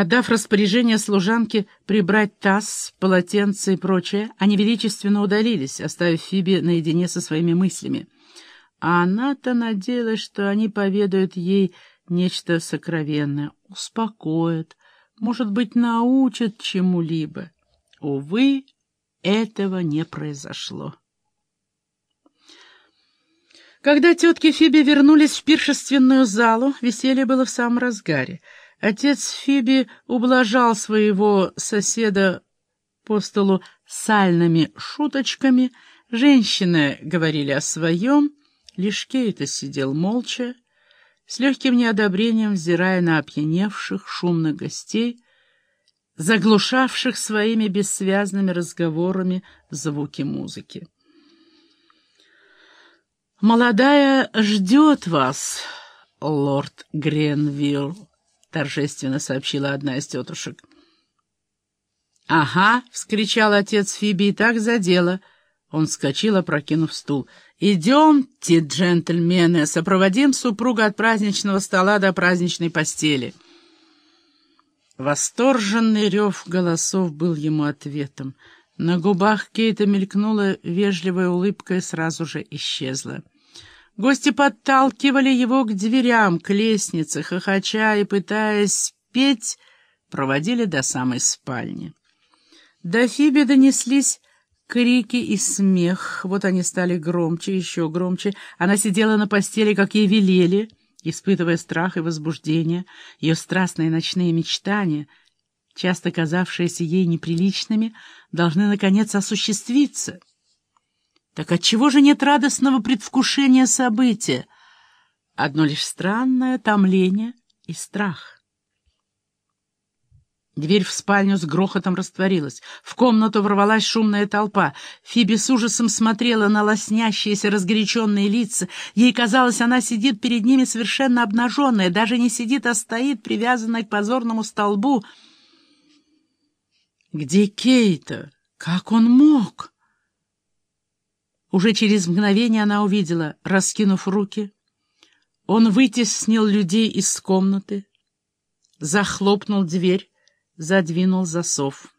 Отдав распоряжение служанке прибрать таз, полотенце и прочее, они величественно удалились, оставив Фиби наедине со своими мыслями. А она-то надеялась, что они поведают ей нечто сокровенное, успокоят, может быть, научат чему-либо. Увы, этого не произошло. Когда тетки Фиби вернулись в пиршественную залу, веселье было в самом разгаре. Отец Фиби ублажал своего соседа по столу сальными шуточками, женщины говорили о своем, лишь Кейта сидел молча, с легким неодобрением взирая на опьяневших, шумных гостей, заглушавших своими бессвязными разговорами звуки музыки. «Молодая ждет вас, лорд Гренвилл», — торжественно сообщила одна из тетушек. «Ага!» — вскричал отец Фиби, — и так задело. Он вскочил, опрокинув стул. «Идемте, джентльмены, сопроводим супруга от праздничного стола до праздничной постели». Восторженный рев голосов был ему ответом. На губах Кейта мелькнула вежливая улыбка и сразу же исчезла. Гости подталкивали его к дверям, к лестнице, хохоча и, пытаясь петь, проводили до самой спальни. До Фиби донеслись крики и смех. Вот они стали громче, еще громче. Она сидела на постели, как ей велели, испытывая страх и возбуждение, ее страстные ночные мечтания, часто казавшиеся ей неприличными, должны, наконец, осуществиться. Так отчего же нет радостного предвкушения события? Одно лишь странное томление и страх. Дверь в спальню с грохотом растворилась. В комнату ворвалась шумная толпа. Фиби с ужасом смотрела на лоснящиеся разгоряченные лица. Ей казалось, она сидит перед ними совершенно обнаженная, даже не сидит, а стоит, привязанная к позорному столбу. Где Кейта? Как он мог? Уже через мгновение она увидела, раскинув руки. Он вытеснил людей из комнаты, захлопнул дверь, задвинул засов.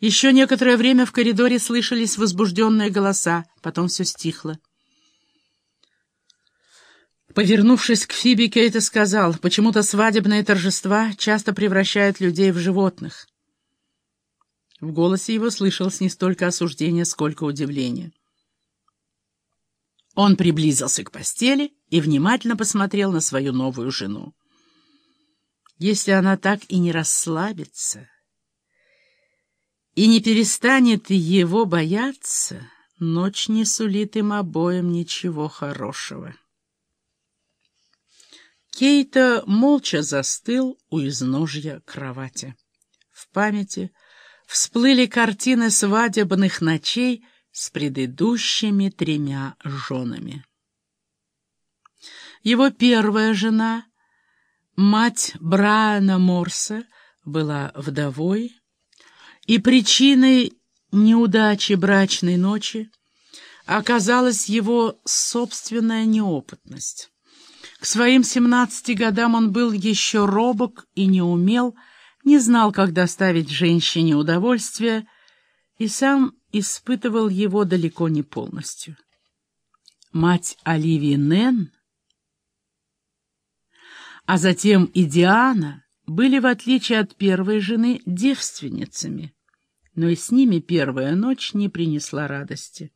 Еще некоторое время в коридоре слышались возбужденные голоса, потом все стихло. Повернувшись к Фиби, Кейта сказал, почему-то свадебные торжества часто превращают людей в животных. В голосе его слышалось не столько осуждение, сколько удивление. Он приблизился к постели и внимательно посмотрел на свою новую жену. Если она так и не расслабится и не перестанет его бояться, ночь не сулит им обоим ничего хорошего. Кейта молча застыл у изножья кровати. В памяти всплыли картины свадебных ночей с предыдущими тремя женами. Его первая жена — Мать Брайана Морса была вдовой, и причиной неудачи брачной ночи оказалась его собственная неопытность. К своим семнадцати годам он был еще робок и не умел, не знал, как доставить женщине удовольствие, и сам испытывал его далеко не полностью. Мать Оливии Нэн а затем и Диана были, в отличие от первой жены, девственницами, но и с ними первая ночь не принесла радости.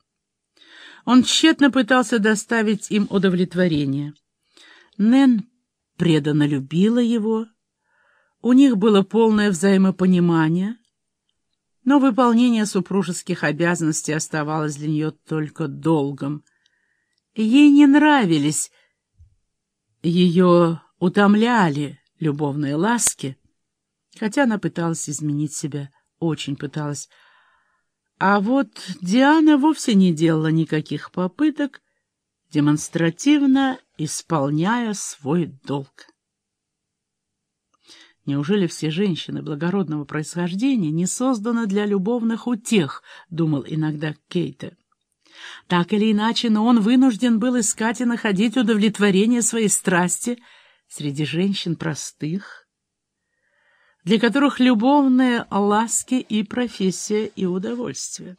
Он тщетно пытался доставить им удовлетворение. Нэн преданно любила его, у них было полное взаимопонимание, но выполнение супружеских обязанностей оставалось для нее только долгом. Ей не нравились ее утомляли любовные ласки, хотя она пыталась изменить себя, очень пыталась. А вот Диана вовсе не делала никаких попыток, демонстративно исполняя свой долг. Неужели все женщины благородного происхождения не созданы для любовных утех, думал иногда Кейта. Так или иначе, но он вынужден был искать и находить удовлетворение своей страсти — среди женщин простых, для которых любовные ласки и профессия, и удовольствие.